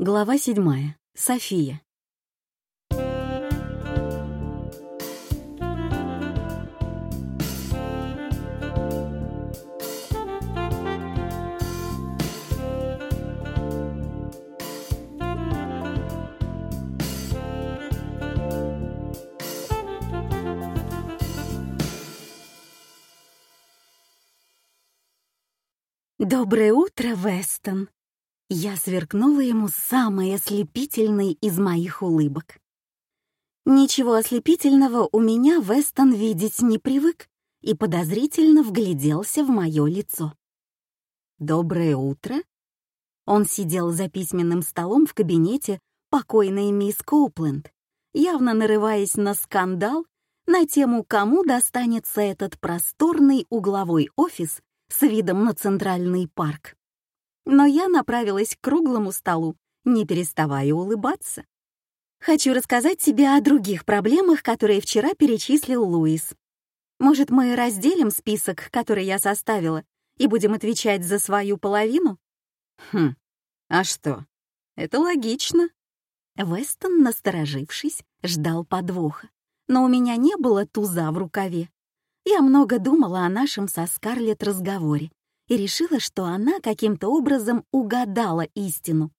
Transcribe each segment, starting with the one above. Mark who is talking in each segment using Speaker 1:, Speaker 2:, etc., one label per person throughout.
Speaker 1: Глава седьмая. София. «Доброе утро, Вестон!» Я сверкнула ему самой ослепительной из моих улыбок. Ничего ослепительного у меня Вестон видеть не привык и подозрительно вгляделся в мое лицо. «Доброе утро!» Он сидел за письменным столом в кабинете покойной мисс Коупленд, явно нарываясь на скандал на тему, кому достанется этот просторный угловой офис с видом на Центральный парк. Но я направилась к круглому столу, не переставая улыбаться. Хочу рассказать тебе о других проблемах, которые вчера перечислил Луис. Может, мы разделим список, который я составила, и будем отвечать за свою половину?
Speaker 2: Хм, а что? Это логично.
Speaker 1: Вестон, насторожившись, ждал подвоха, но у меня не было туза в рукаве. Я много думала о нашем со Скарлетт разговоре и решила, что она каким-то образом угадала истину.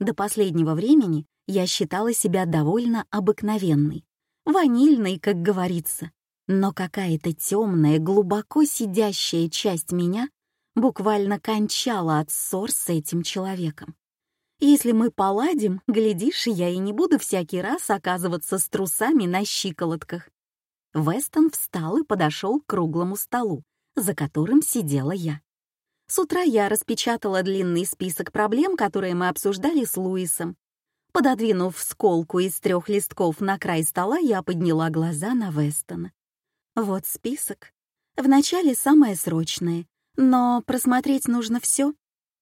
Speaker 1: До последнего времени я считала себя довольно обыкновенной, ванильной, как говорится, но какая-то темная, глубоко сидящая часть меня буквально кончала от ссор с этим человеком. Если мы поладим, глядишь, я и не буду всякий раз оказываться с трусами на щиколотках. Вестон встал и подошел к круглому столу, за которым сидела я. С утра я распечатала длинный список проблем, которые мы обсуждали с Луисом. Пододвинув сколку из трех листков на край стола, я подняла глаза на Вестона. Вот список. Вначале самое срочное, но просмотреть нужно все.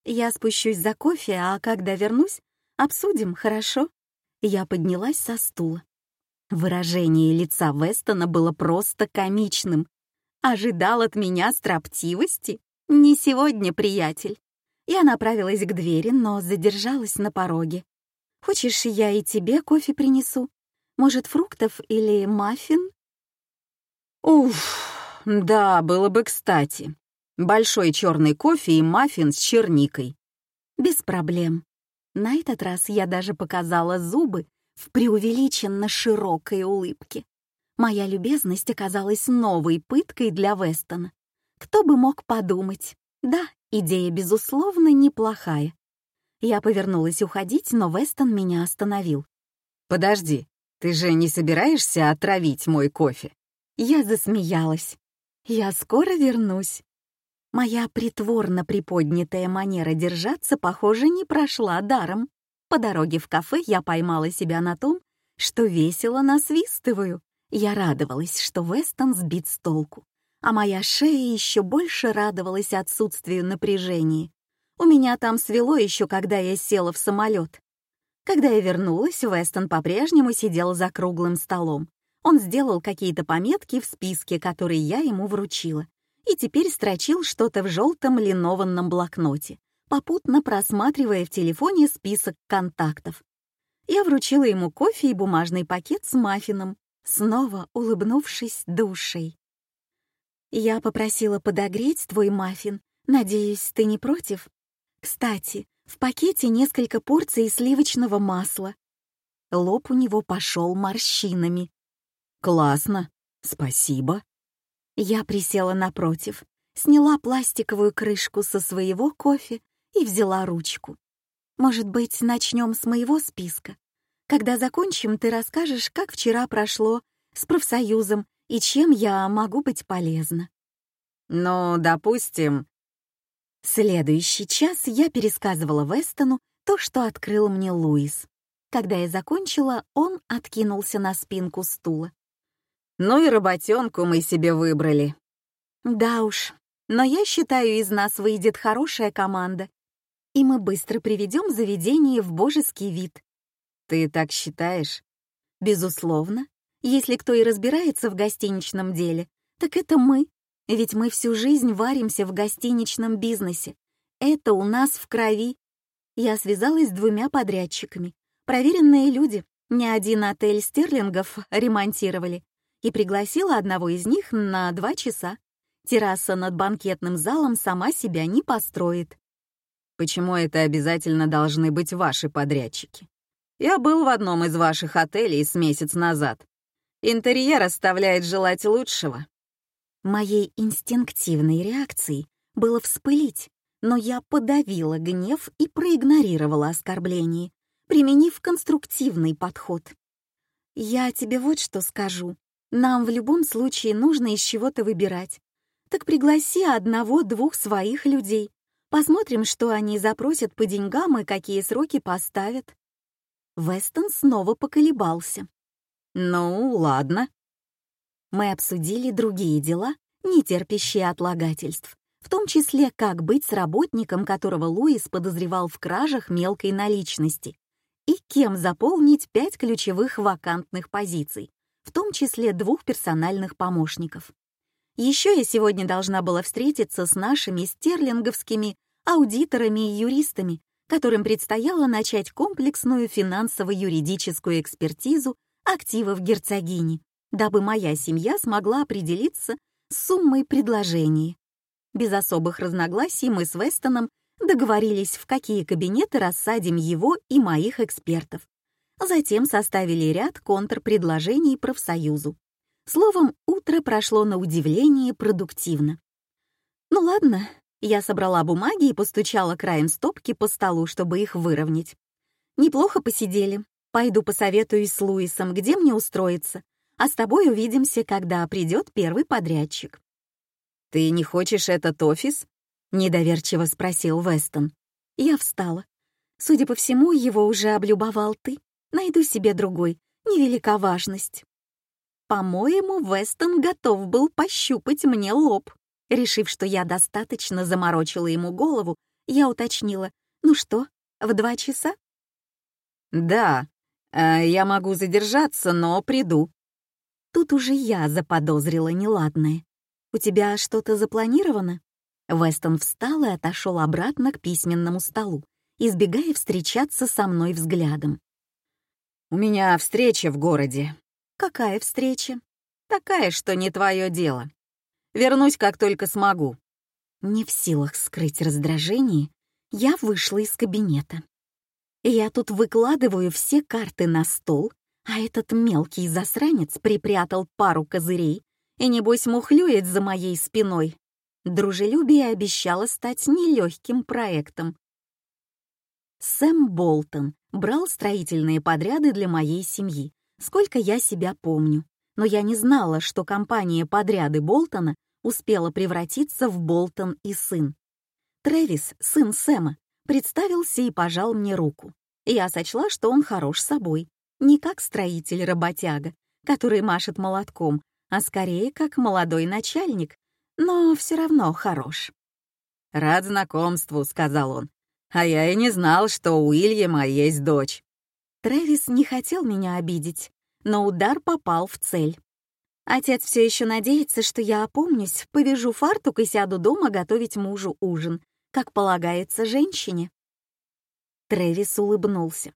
Speaker 1: Я спущусь за кофе, а когда вернусь, обсудим, хорошо? Я поднялась со стула. Выражение лица Вестона было просто комичным. Ожидал от меня строптивости? Не сегодня, приятель. Я направилась к двери, но задержалась на пороге. Хочешь, я и тебе кофе принесу? Может, фруктов или маффин?
Speaker 2: Уф, да, было бы кстати. Большой черный кофе и маффин с черникой.
Speaker 1: Без проблем. На этот раз я даже показала зубы в преувеличенно широкой улыбке. Моя любезность оказалась новой пыткой для Вестона. Кто бы мог подумать? Да, идея, безусловно, неплохая. Я повернулась уходить, но Вестон меня остановил.
Speaker 2: «Подожди, ты же не собираешься отравить мой кофе?»
Speaker 1: Я засмеялась. «Я скоро вернусь». Моя притворно приподнятая манера держаться, похоже, не прошла даром. По дороге в кафе я поймала себя на том, что весело насвистываю. Я радовалась, что Вестон сбит с толку, а моя шея еще больше радовалась отсутствию напряжения. У меня там свело еще, когда я села в самолет. Когда я вернулась, Вестон по-прежнему сидел за круглым столом. Он сделал какие-то пометки в списке, которые я ему вручила, и теперь строчил что-то в желтом линованном блокноте, попутно просматривая в телефоне список контактов. Я вручила ему кофе и бумажный пакет с маффином, снова улыбнувшись душей. «Я попросила подогреть твой маффин. Надеюсь, ты не против? Кстати, в пакете несколько порций сливочного масла». Лоб у него пошел морщинами.
Speaker 2: «Классно. Спасибо».
Speaker 1: Я присела напротив, сняла пластиковую крышку со своего кофе и взяла ручку. «Может быть, начнем с моего списка? Когда закончим, ты расскажешь, как вчера прошло с профсоюзом и чем я могу быть полезна».
Speaker 2: «Ну, допустим...»
Speaker 1: Следующий час я пересказывала Вестону то, что открыл мне Луис. Когда я закончила, он откинулся на спинку стула.
Speaker 2: «Ну и работенку мы себе выбрали».
Speaker 1: «Да уж, но я считаю, из нас выйдет хорошая команда и мы быстро приведем заведение в божеский вид.
Speaker 2: Ты так считаешь?
Speaker 1: Безусловно. Если кто и разбирается в гостиничном деле, так это мы. Ведь мы всю жизнь варимся в гостиничном бизнесе. Это у нас в крови. Я связалась с двумя подрядчиками. Проверенные люди, ни один отель стерлингов ремонтировали. И пригласила одного из них на два часа. Терраса над банкетным залом сама себя не построит.
Speaker 2: Почему это обязательно должны быть ваши подрядчики? Я был в одном из ваших отелей с месяц назад. Интерьер оставляет желать лучшего.
Speaker 1: Моей инстинктивной реакцией было вспылить, но я подавила гнев и проигнорировала оскорбление, применив конструктивный подход. «Я тебе вот что скажу. Нам в любом случае нужно из чего-то выбирать. Так пригласи одного-двух своих людей. Посмотрим, что они запросят по деньгам и какие сроки поставят». Вестон снова поколебался.
Speaker 2: «Ну, ладно».
Speaker 1: Мы обсудили другие дела, не терпящие отлагательств, в том числе, как быть с работником, которого Луис подозревал в кражах мелкой наличности, и кем заполнить пять ключевых вакантных позиций, в том числе двух персональных помощников. Еще я сегодня должна была встретиться с нашими стерлинговскими аудиторами и юристами, которым предстояло начать комплексную финансово-юридическую экспертизу активов герцогини, дабы моя семья смогла определиться с суммой предложений. Без особых разногласий мы с Вестоном договорились, в какие кабинеты рассадим его и моих экспертов. Затем составили ряд контрпредложений профсоюзу. Словом, утро прошло на удивление продуктивно. Ну ладно, я собрала бумаги и постучала краем стопки по столу, чтобы их выровнять. Неплохо посидели. Пойду посоветуюсь с Луисом, где мне устроиться, а с тобой увидимся, когда придет первый подрядчик.
Speaker 2: «Ты не хочешь этот офис?» — недоверчиво спросил Вестон.
Speaker 1: Я встала. Судя по всему, его уже облюбовал ты. Найду себе другой. Невелика важность. По-моему, Вестон готов был пощупать мне лоб. Решив, что я достаточно заморочила ему голову, я уточнила. «Ну что, в два часа?»
Speaker 2: «Да, э, я могу задержаться, но приду».
Speaker 1: Тут уже я заподозрила неладное. «У тебя что-то запланировано?» Вестон встал и отошел обратно к письменному столу, избегая встречаться со мной взглядом.
Speaker 2: «У меня встреча в городе».
Speaker 1: «Какая встреча?»
Speaker 2: «Такая, что не твое дело. Вернусь, как только смогу».
Speaker 1: Не в силах скрыть раздражение, я вышла из кабинета. Я тут выкладываю все карты на стол, а этот мелкий засранец припрятал пару козырей и, небось, мухлюет за моей спиной. Дружелюбие обещало стать нелегким проектом. Сэм Болтон брал строительные подряды для моей семьи, сколько я себя помню. Но я не знала, что компания подряды Болтона успела превратиться в Болтон и сын. Трэвис, сын Сэма, представился и пожал мне руку. Я сочла, что он хорош собой, не как строитель-работяга, который машет молотком, а скорее как молодой начальник, но все равно хорош.
Speaker 2: «Рад знакомству», — сказал он. «А я и не знал, что у Уильяма есть дочь».
Speaker 1: Трэвис не хотел меня обидеть, но удар попал в цель. Отец все еще надеется, что я опомнюсь, повяжу фартук и сяду дома готовить мужу ужин, как полагается женщине. Трэвис улыбнулся.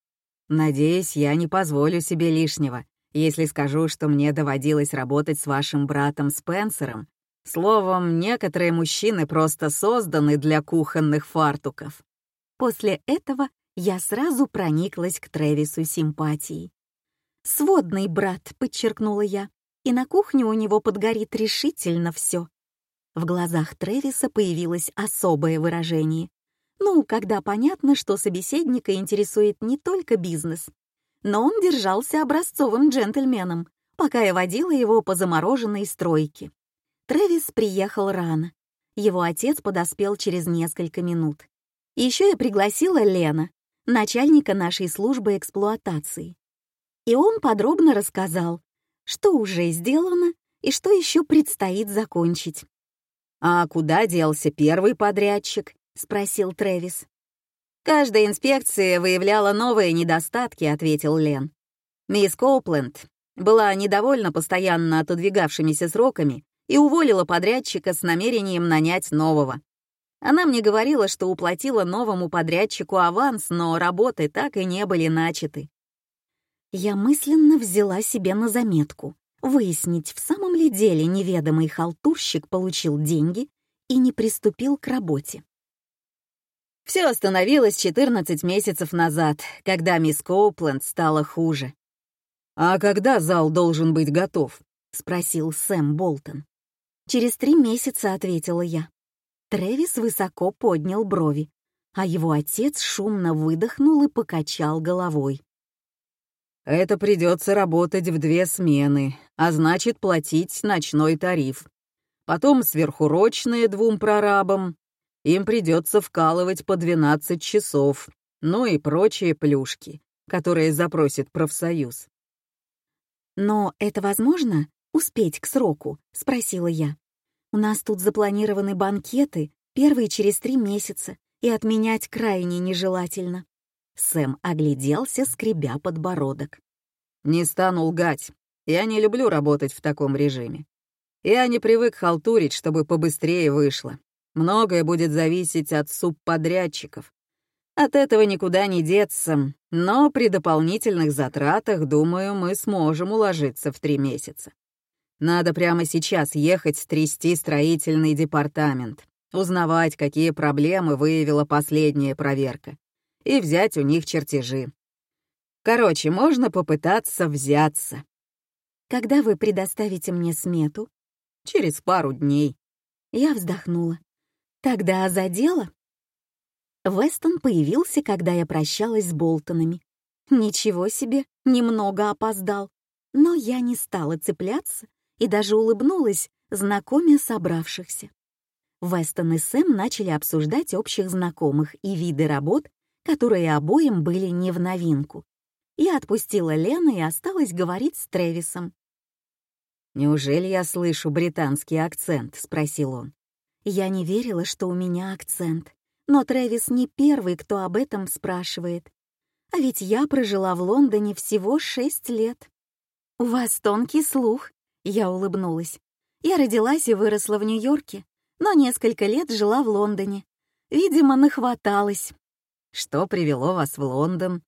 Speaker 2: «Надеюсь, я не позволю себе лишнего, если скажу, что мне доводилось работать с вашим братом Спенсером. Словом, некоторые мужчины просто созданы для кухонных фартуков».
Speaker 1: После этого я сразу прониклась к Трэвису симпатией. «Сводный брат», — подчеркнула я, и на кухне у него подгорит решительно все. В глазах Трэвиса появилось особое выражение. Ну, когда понятно, что собеседника интересует не только бизнес, но он держался образцовым джентльменом, пока я водила его по замороженной стройке. Трэвис приехал рано. Его отец подоспел через несколько минут. Еще я пригласила Лена, начальника нашей службы эксплуатации. И он подробно рассказал, что уже сделано и что еще предстоит закончить.
Speaker 2: «А куда делся первый подрядчик?» — спросил Трэвис.
Speaker 3: «Каждая инспекция выявляла новые недостатки», — ответил Лен. «Мисс Коупленд была недовольна постоянно отодвигавшимися сроками и уволила подрядчика с намерением нанять нового. Она мне говорила, что уплатила новому подрядчику аванс, но работы так и не были начаты.
Speaker 1: Я мысленно взяла себе на заметку выяснить, в самом ли деле неведомый халтурщик получил деньги и не приступил к работе.
Speaker 3: Все остановилось 14 месяцев назад, когда мисс Коупленд стала хуже.
Speaker 2: «А когда зал должен быть готов?»
Speaker 1: — спросил Сэм Болтон. «Через три месяца», — ответила я. Трэвис высоко поднял брови, а его отец шумно выдохнул и покачал головой.
Speaker 2: «Это придется работать в две смены, а значит платить ночной тариф. Потом сверхурочные двум прорабам. Им придется вкалывать по 12 часов, ну и прочие плюшки, которые запросит профсоюз.
Speaker 1: «Но это возможно, успеть к сроку?» — спросила я. У нас тут запланированы банкеты, первые через три месяца, и отменять крайне нежелательно». Сэм огляделся, скребя подбородок.
Speaker 2: «Не стану лгать. Я не люблю работать в таком режиме. Я не привык халтурить, чтобы побыстрее вышло. Многое будет зависеть от субподрядчиков. От этого никуда не деться, но при дополнительных затратах, думаю, мы сможем уложиться в три месяца. Надо прямо сейчас ехать стрясти строительный департамент, узнавать, какие проблемы выявила последняя проверка, и взять у них чертежи. Короче, можно попытаться взяться.
Speaker 1: Когда вы предоставите мне смету?
Speaker 2: Через пару дней.
Speaker 1: Я вздохнула. Тогда за дело? Вестон появился, когда я прощалась с Болтонами. Ничего себе, немного опоздал. Но я не стала цепляться и даже улыбнулась, знакомя собравшихся. Вестон и Сэм начали обсуждать общих знакомых и виды работ, которые обоим были не в новинку. Я отпустила Лену и осталась говорить с Тревисом.
Speaker 2: «Неужели я слышу британский акцент?» — спросил он.
Speaker 1: Я не верила, что у меня акцент, но Трэвис не первый, кто об этом спрашивает. А ведь я прожила в Лондоне всего шесть лет. «У вас тонкий слух», я улыбнулась. Я родилась и выросла в Нью-Йорке, но несколько лет жила в Лондоне. Видимо, нахваталась.
Speaker 2: Что привело вас в Лондон?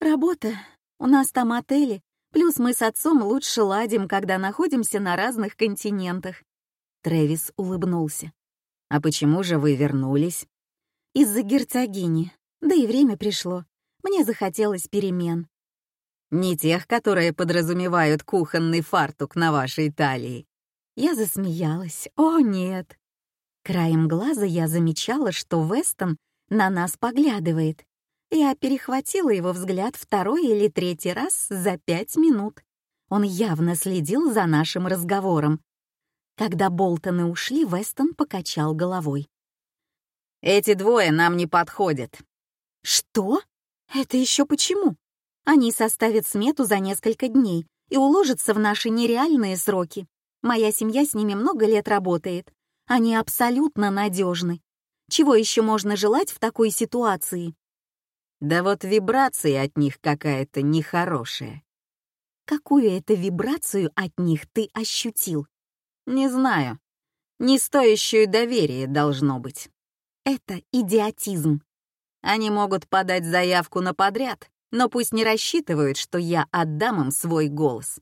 Speaker 1: Работа. У нас там отели. Плюс мы с отцом лучше ладим, когда находимся на разных континентах. Трэвис улыбнулся.
Speaker 2: А почему же вы вернулись?
Speaker 1: Из-за герцогини. Да и время пришло. Мне захотелось перемен.
Speaker 2: Не тех, которые подразумевают кухонный фартук на вашей талии.
Speaker 1: Я засмеялась. О, нет. Краем глаза я замечала, что Вестон на нас поглядывает. Я перехватила его взгляд второй или третий раз за пять минут. Он явно следил за нашим разговором. Когда Болтоны ушли, Вестон покачал головой.
Speaker 2: «Эти двое нам не подходят».
Speaker 1: «Что? Это еще почему?» Они составят смету за несколько дней и уложатся в наши нереальные сроки. Моя семья с ними много лет работает. Они абсолютно надежны. Чего еще можно желать в такой ситуации?
Speaker 2: Да вот вибрация от них какая-то нехорошая.
Speaker 1: Какую это вибрацию от них ты ощутил?
Speaker 2: Не знаю. Не стоящую доверия должно быть.
Speaker 1: Это идиотизм.
Speaker 2: Они могут подать заявку на подряд, но пусть не рассчитывают, что я отдам им свой голос.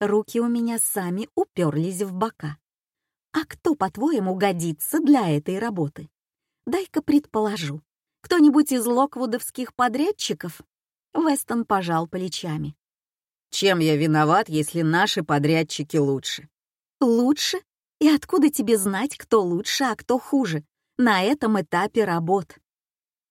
Speaker 1: Руки у меня сами уперлись в бока. А кто, по-твоему, годится для этой работы? Дай-ка предположу. Кто-нибудь из локвудовских подрядчиков? Вестон пожал плечами.
Speaker 2: Чем я виноват, если наши подрядчики лучше?
Speaker 1: Лучше? И откуда тебе знать, кто лучше, а кто хуже? На этом этапе работ.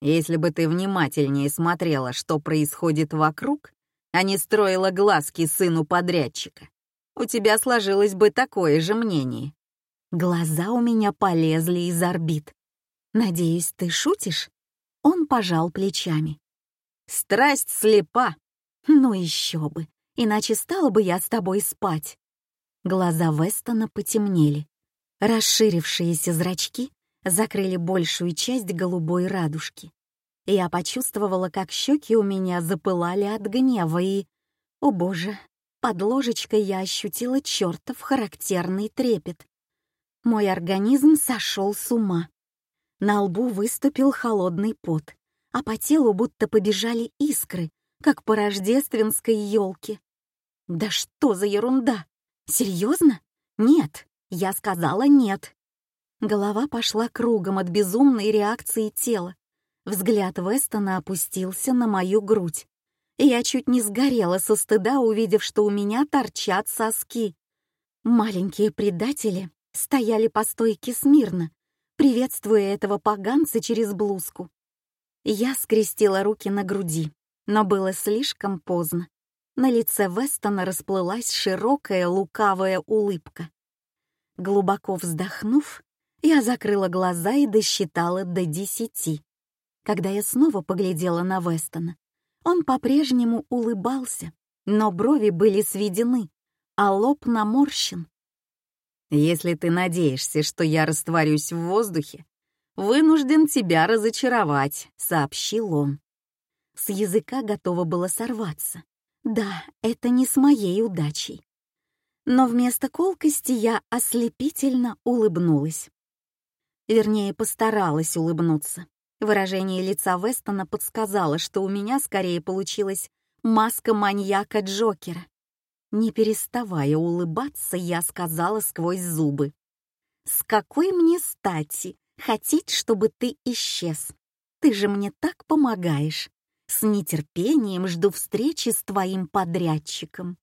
Speaker 2: Если бы ты внимательнее смотрела, что происходит вокруг, а не строила глазки сыну подрядчика, у тебя сложилось бы такое же мнение.
Speaker 1: Глаза у меня полезли из орбит. Надеюсь, ты шутишь? Он пожал плечами.
Speaker 2: Страсть слепа.
Speaker 1: Ну еще бы, иначе стала бы я с тобой спать. Глаза Вестона потемнели. Расширившиеся зрачки закрыли большую часть голубой радужки. Я почувствовала, как щеки у меня запылали от гнева и... О боже, под ложечкой я ощутила чертов характерный трепет. Мой организм сошел с ума. На лбу выступил холодный пот, а по телу будто побежали искры, как по рождественской елке. Да что за ерунда? Серьезно? Нет, я сказала нет. Голова пошла кругом от безумной реакции тела. Взгляд Вестона опустился на мою грудь. Я чуть не сгорела со стыда, увидев, что у меня торчат соски. Маленькие предатели стояли по стойке смирно, приветствуя этого поганца через блузку. Я скрестила руки на груди, но было слишком поздно. На лице Вестона расплылась широкая лукавая улыбка. Глубоко вздохнув, я закрыла глаза и досчитала до десяти. Когда я снова поглядела на Вестона, он по-прежнему улыбался, но брови были сведены, а лоб наморщен.
Speaker 2: «Если ты надеешься, что я растворюсь в воздухе, вынужден тебя разочаровать», — сообщил он.
Speaker 1: С языка готово было сорваться. Да, это не с моей удачей. Но вместо колкости я ослепительно улыбнулась. Вернее, постаралась улыбнуться. Выражение лица Вестона подсказало, что у меня скорее получилась маска маньяка Джокера. Не переставая улыбаться, я сказала сквозь зубы. «С какой мне стати хотеть, чтобы ты исчез? Ты же мне так помогаешь. С нетерпением жду встречи с твоим подрядчиком».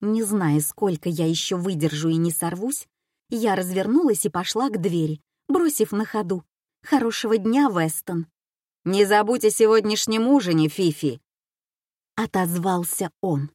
Speaker 1: Не зная, сколько я еще выдержу и не сорвусь, я развернулась и пошла к двери, бросив на ходу. «Хорошего дня, Вестон!»
Speaker 2: «Не забудь о сегодняшнем ужине, Фифи!»
Speaker 1: Отозвался он.